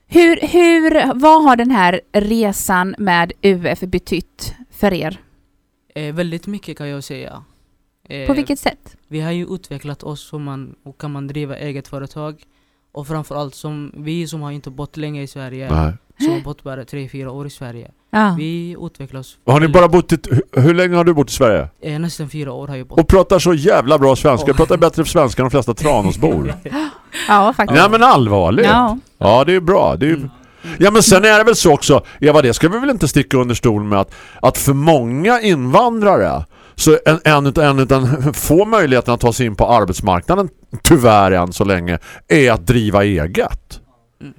Hur, hur, vad har den här resan med UF betytt för er? Eh, väldigt mycket kan jag säga. Eh, På vilket sätt? Vi har ju utvecklat oss som man, och kan man driva eget företag. Och framförallt som vi som har inte bott länge i Sverige, Nej. Som har bott bara tre fyra år i Sverige. Ja. Vi utvecklas. Har ni bara bott i, hur, hur länge har du bott i Sverige? Eh, nästan fyra år har jag bott. Och pratar så jävla bra svenska. Jag pratar bättre svenska än de flesta Tranåsbor. Ja, faktiskt. Nej men allvarligt. Ja. Ja, det är bra. Det är ju... Ja men sen är det väl så också, Eva det ska vi väl inte sticka under stol med att, att för många invandrare så en, en, en utav få möjligheterna att ta sig in på arbetsmarknaden tyvärr än så länge är att driva eget.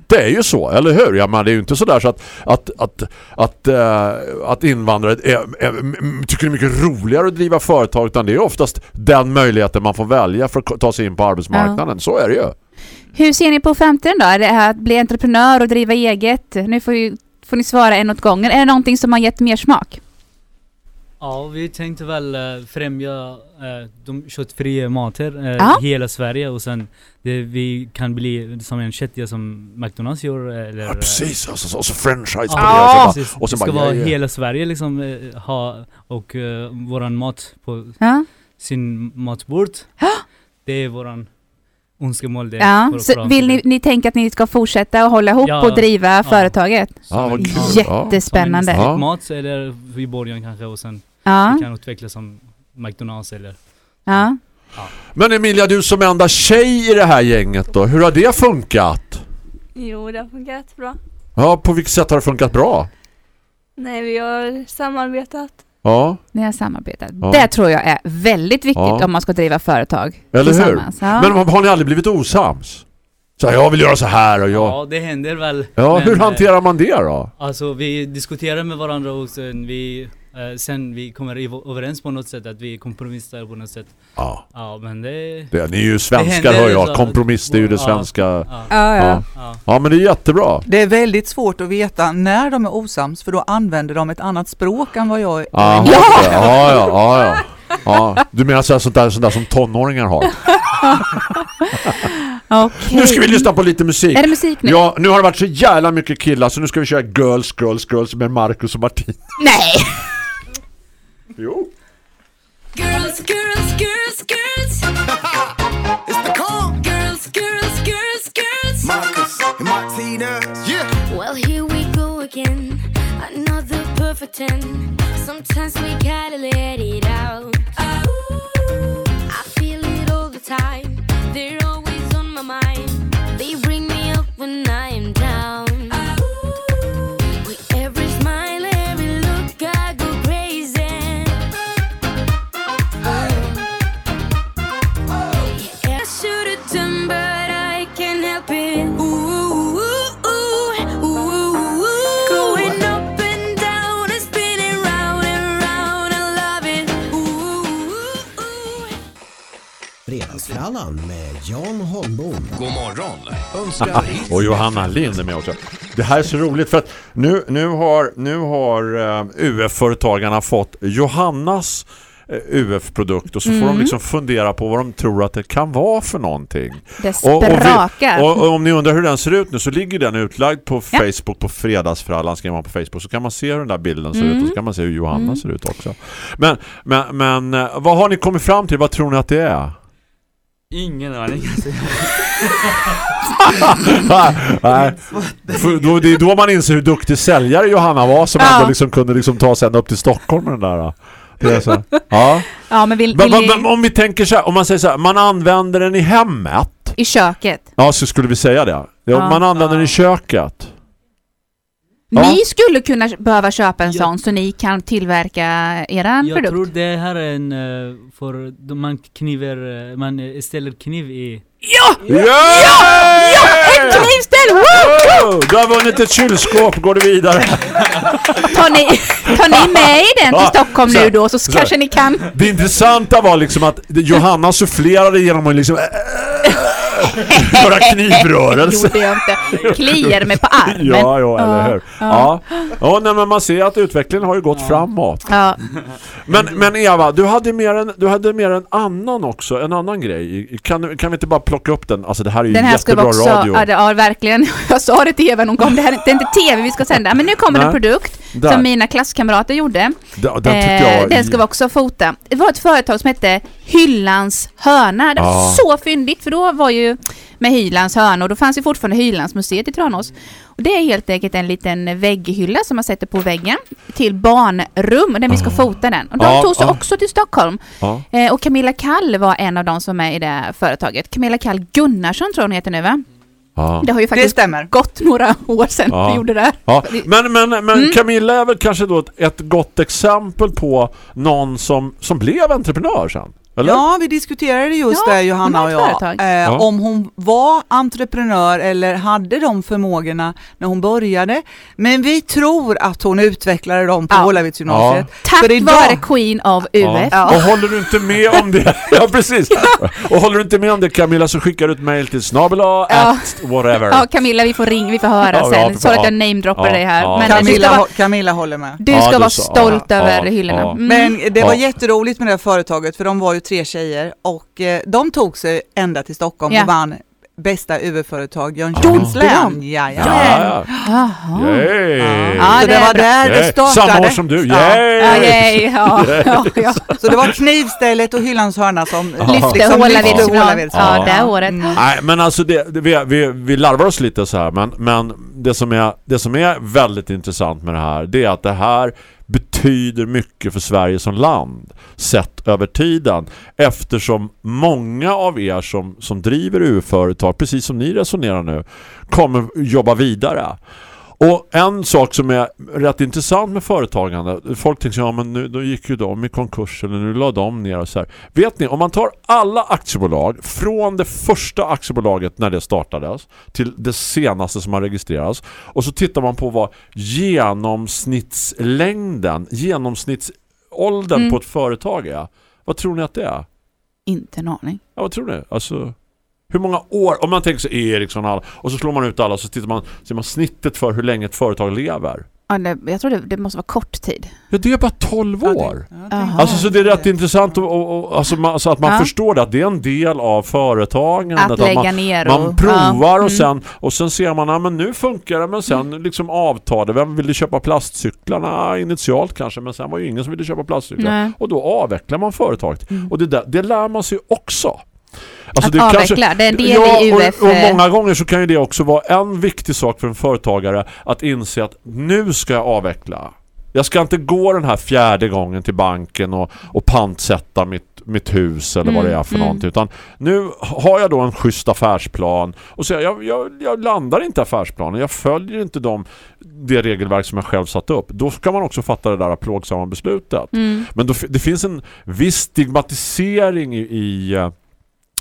Det är ju så, eller hur? Ja, men det är ju inte så där så att, att, att, att, eh, att invandrare är, är, tycker det är mycket roligare att driva företag utan det är oftast den möjligheten man får välja för att ta sig in på arbetsmarknaden. Så är det ju. Hur ser ni på framtiden då? Det här att bli entreprenör och driva eget? Nu får, ju, får ni svara en åt gången. Är det någonting som har gett mer smak? Ja, vi tänkte väl eh, främja eh, de köttfria mater eh, Ja. i hela Sverige och sen det, vi kan bli som en kedja som McDonalds gör eller... Ja, precis. Och så, och så franchise på Ja, det. precis. Och sen det ska bara, vara ja, ja. hela Sverige liksom eh, ha och eh, våran mat på Ja. sin matbord. Det är våran önskemål det. Ja, så vill ni, ni tänka att ni ska fortsätta att hålla ihop Ja. och driva Ja. företaget? Ja, vad kul. Jättespännande. Som en Ja. mat eller i början kanske och sen Ja. vi kan utvecklas som McDonalds eller... Ja. Men Emilia, du som enda tjej i det här gänget då, hur har det funkat? Jo, det har funkat bra. Ja, på vilket sätt har det funkat bra? Nej, vi har samarbetat. Ja, Ni har samarbetat. Ja. Det tror jag är väldigt viktigt Ja. om man ska driva företag eller hur? Ja. Men har ni aldrig blivit osams? Så här, jag vill göra så här och jag... Ja, det händer väl. Ja, men, hur eh, hanterar man det då? Alltså vi diskuterar med varandra och sen vi, eh, sen vi kommer överens på något sätt att vi kompromissar på något sätt. Ja. Ja men det... det ni är ju det svenskar hör jag, så- kompromiss det är ju det svenska. Ja. Ja, ja. Ja. ja, men det är jättebra. Det är väldigt svårt att veta när de är osams för då använder de ett annat språk än vad jag Ja, Ja! ja, ja, ja, ja. ja. Du menar så här, sånt, där, sånt där som tonåringar har? Okej. Nu ska vi lyssna på lite musik. Är det musik nu? Ja, nu har det varit så jävla mycket killar så nu ska vi köra Girls, Girls, Girls med Marcus och Martin. Nej! Jo. Girls, girls, girls, girls. it's the call. Girls, girls, girls, girls. Marcus and Martina. Yeah. Well, here we go again. Another perfect ten. Sometimes we gotta let it out. Fredagsfrallan med Jan Holmbom. God morgon önskar hit Och Johanna Lind är med också. Det här är så roligt för att nu, nu har, nu har uh, UF-företagarna fått Johannas eh, UF-produkt och så får Mm. de liksom fundera på vad de tror att det kan vara för någonting. Det Och, och, vi, sprakar. och, och om ni undrar hur den ser ut nu så ligger den utlagd på Ja. Facebook på fredagsfrallan skriver man på Facebook så kan man se hur den där bilden ser Mm. ut och så kan man se hur Johanna Mm. ser ut också. Men, men, men eh, vad har ni kommit fram till? Vad tror ni att det är? Ingen aning. Nej. För då, det är då man inser hur duktig säljare Johanna var som Ja. ändå liksom kunde liksom ta sig ända upp till Stockholm med den där. Det är så. Ja. Ja, men vill, vill va, om vi tänker så här, om man säger så här, man använder den i hemmet. i köket. Ja, så skulle vi säga det. Ja, Ja. Man använder den i köket. Ja. Ni skulle kunna behöva köpa en sån så ni kan tillverka eran Jag produkt. tror det här är en, eh, för man kniver, eh, man eh, ställer kniv i. Ja! Yeah! Ja! Ett knivställ! Woo! Du har vunnit ett kylskåp, går du vidare. Tar ni, tar ni med i den till Ja, Stockholm så- nu då så, så- kanske ni kan... Det intressanta var liksom att Johanna sufflerade genom att liksom göra knivrörelser. gjorde jag inte. Kliar mig på armen. Ja, ja, eller hur? Ja. Ja. Ja, nej, men man ser att utvecklingen har ju gått framåt. Ja. Men, men Eva, du hade, mer en, du hade mer en annan också, en annan grej. Kan, kan vi inte bara plocka upp den? Alltså det här är ju Den här jättebra också... radio. Ja, det, ja, verkligen. Jag sa det till Eva någon gång. Det, här, det är inte tv vi ska sända. Men nu kommer Nej. en produkt Där. som mina klasskamrater gjorde. Den, den Eh, jag... den ska vi också fota. Det var ett företag som hette Hyllans hörna. Det var Ja. så fyndigt för då var ju med Hylands hörna och då fanns ju fortfarande Hylandsmuseet i Tranås. Och det är helt enkelt en liten vägghylla som man sätter på väggen till barnrum där vi ska fota den. Och de Ja, tog sig ja. också till Stockholm. Ja. Eh, och Camilla Kall var en av de som är i det företaget. Camilla Kall Gunnarsson tror hon heter nu va? Ja. Det har ju faktiskt stämmer. gått några år sedan Ja. vi gjorde det här. Ja, men, men, men Mm. Camilla är väl kanske då ett, ett gott exempel på någon som, som blev entreprenör sen? Eller? Ja, vi diskuterade just Ja, det Johanna och jag. Eh, Ja. Om hon var entreprenör eller hade de förmågorna när hon började. Men vi tror att hon utvecklade dem på Ja. Hålavidsgymnasiet. Tack För idag- vare Queen of UF. Ja. Och håller du inte med om det? Ja, precis. Och håller du inte med om det Camilla så skickar du ett mail till snabela Ja. at whatever. Ja, Camilla, vi får ringa, vi får höra Ja, ja, sen. Sorry att jag ja. namedroppar Ja, dig här. ja. Men Camilla, vara, Camilla håller med. du Ja, ska du vara stolt ja, över ja, hyllorna. ja. Mm. Men det var Ja. jätteroligt med det här företaget för de var ju tre tjejer och eh, de tog sig ända till Stockholm Ja. och vann bästa UV-företag Jönköpings Gjorde län. de? Ja, ja. Ja, ja. Jaha. Yay. Ja, Så det det är var bra. där det Yay. startade. Samma år som du. Ja. Yay. Ja, yay, ja, ja, ja. Så det var knivstället och hyllans hörna som Lyfte. Ja, det året. Mm. Nej, men alltså det, det, vi, vi, vi larvar oss lite så här men, men det, som är, det som är väldigt intressant med det här det är att det här betyder mycket för Sverige som land sett över tiden eftersom många av er som, som driver UF-företag precis som ni resonerar nu kommer jobba vidare. Och en sak som är rätt intressant med företagande, folk tänker ja men nu, då gick ju de i konkurs eller nu la de ner och så här. Vet ni, om man tar alla aktiebolag från det första aktiebolaget när det startades till det senaste som har registrerats och så tittar man på vad genomsnittslängden, genomsnittsåldern Mm. på ett företag är. Vad tror ni att det är? Inte en aning. Ja, vad tror ni? Alltså, hur många år? Om man tänker sig Ericsson och alla, och så slår man ut alla och så tittar man, ser man snittet för hur länge ett företag lever. Ja, det, jag tror det, det måste vara kort tid. Ja, det är bara 12 år. Jaha. Alltså så det är rätt intressant och, och, och, alltså, man, så att man Ja. förstår det, att det är en del av företagen. Att lägga man, ner man och- provar ja, och, mm. sen, och sen ser man att men nu funkar det men sen liksom avtar det. Vem ville köpa plastcyklarna initialt kanske men sen var ju ingen som ville köpa plastcyklar. Nej. Och då avvecklar man företaget. Mm. Och det, där, det lär man sig också. Alltså Att avveckla, det är en del ja, i UF, Och, och eh. många gånger så kan ju det också vara en viktig sak för en företagare att inse att nu ska jag avveckla. Jag ska inte gå den här fjärde gången till banken och, och pantsätta mitt, mitt hus eller vad Mm, det är för mm. någonting. Utan nu har jag då en schysst affärsplan och så jag, jag, jag landar inte affärsplanen. Jag följer inte de, det regelverk som jag själv satt upp. Då ska man också fatta det där plågsamma beslutet. Mm. Men då, det finns en viss stigmatisering i, i, eh,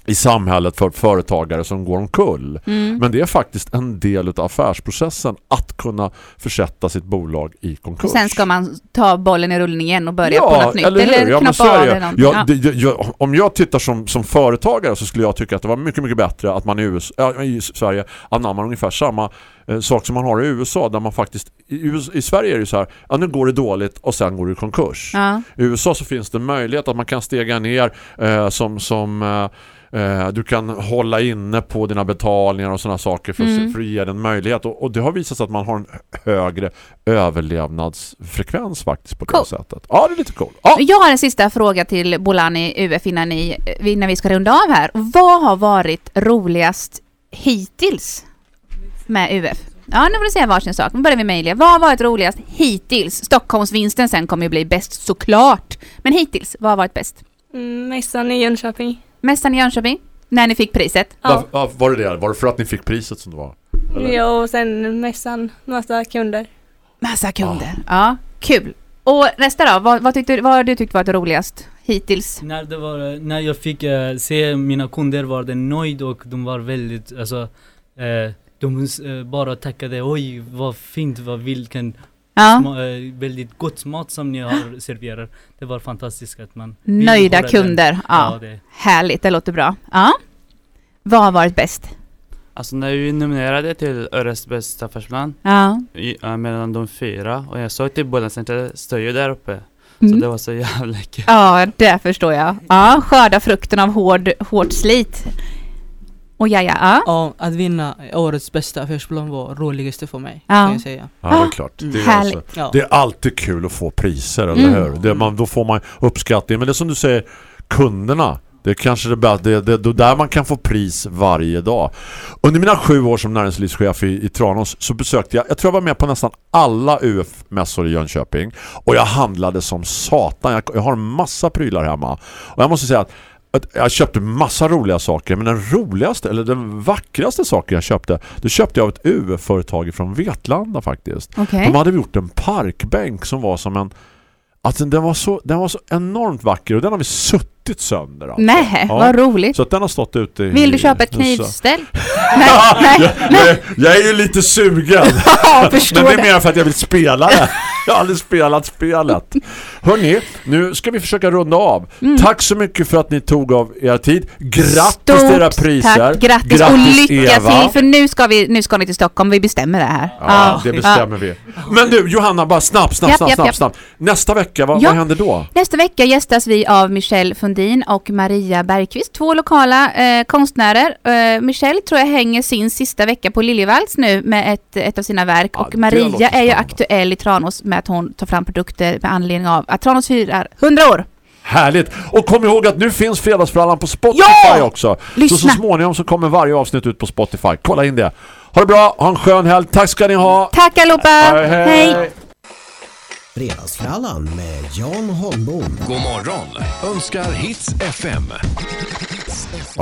i samhället för företagare som går omkull. Mm. Men det är faktiskt en del av affärsprocessen att kunna försätta sitt bolag i konkurs. Och sen ska man ta bollen i rullning igen och börja på något nytt. eller? Eller Ja, knoppa av eller någonting. Ja. det, jag, jag, om jag tittar som, som företagare så skulle jag tycka att det var mycket, mycket bättre att man i, US, ja, i Sverige anammar ungefär samma eh, sak som man har i USA där man faktiskt i, i Sverige är det så här, ja nu går det dåligt och sen går det i konkurs. Ja. I USA så finns det möjlighet att man kan stega ner eh, som, som eh, eh, du kan hålla inne på dina betalningar och sådana saker för, Mm. att, för att ge den möjlighet. Och, och det har visat sig att man har en högre överlevnadsfrekvens faktiskt på det Cool. sättet. Ja, det är lite cool. Ja. Jag har en sista fråga till Bolani UF innan, ni, innan vi ska runda av här. Vad har varit roligast hittills med UF? Ja, nu får du säga varsin sak. Nu börjar vi med Emilia. Vad har varit roligast hittills? Stockholmsvinsten sen kommer ju bli bäst såklart. Men hittills, vad har varit bäst? Mm, mässan i Jönköping. Mässan i Jönköping? När ni fick priset? Var, ja, var det det? Var det för att ni fick priset som det var? Eller? Ja, och sen mässan, massa kunder. Massa kunder. Ja, kul. Och nästa då? Vad, vad, tyckte, vad har du tyckt varit roligast hittills? När, det var, när jag fick eh, se mina kunder var de nöjd och de var väldigt, alltså, eh, de eh, bara tackade oj vad fint, vad vilken Ja. sma, eh, väldigt gott mat som ni har serverat. Det var fantastiskt att man Nöjda den. kunder. Ja. Ja, det. Härligt, det låter bra. Ja. Vad har varit bäst? Alltså när vi nominerade till Årets bästa affärsplan Ja. i, äh, mellan de fyra och jag såg till båda centret står ju där uppe. Mm. Så det var så jävla kul. Ja, det förstår jag. Ja, skörda frukten av hård, hårt slit. Och ja, ja, ja. Att vinna årets bästa affärsplan var roligaste för mig, Ja. kan jag säga. Ja, det är klart. Mm. Det är, alltså, Ja. det är alltid kul att få priser, eller Mm. hur? Det, man, då får man uppskattning. Men det som du säger, kunderna. Det är kanske det, bästa- det, det, det är där man kan få pris varje dag. Under mina sju år som näringslivschef i, i Tranås så besökte jag, jag tror jag var med på nästan alla UF-mässor i Jönköping. Och jag handlade som satan. Jag, jag har en massa prylar hemma. Och jag måste säga att jag köpte massa roliga saker men den roligaste eller den vackraste saken jag köpte det köpte jag av ett UF-företag från Vetlanda faktiskt. Okej. De hade gjort en parkbänk som var som en Alltså den var så, den var så enormt vacker och den har vi suttit sönder. Alltså. Nej, Ja. vad roligt. Så att den har stått ute i, Vill du köpa ett knivställ? nej, nej, jag, jag, jag är ju lite sugen. Ja, förstår Men det är mer för att jag vill spela det. Jag har aldrig spelat spelet. Hörrni, nu ska vi försöka runda av. Mm. Tack så mycket för att ni tog av er tid. Grattis till era priser. tack, grattis, och lycka till för nu ska, vi, nu ska ni till Stockholm, vi bestämmer det här. Ja, det bestämmer vi. Men du, Johanna, bara snabbt, snabbt, Japp, snabbt, japp, snabbt, japp. snabbt. Nästa vecka, vad, Ja. vad händer då? Nästa vecka gästas vi av Michelle Fundin och Maria Bergqvist, två lokala eh, konstnärer. Eh, Michelle tror jag hänger sin sista vecka på Liljevalchs nu med ett, ett av sina verk och det Maria är ju aktuell i Tranås med att hon tar fram produkter med anledning av att Tranås firar 100 år. Härligt! Och kom ihåg att nu finns Fredagsfrallan på Spotify Ja! också. Lyssna! Så så småningom så kommer varje avsnitt ut på Spotify. Kolla in det. Ha det bra, ha en skön helg. Tack ska ni ha. Tack allihopa! Hej. Hej. Fredagsfrallan med Jan Holmbom. God morgon önskar Hits FM.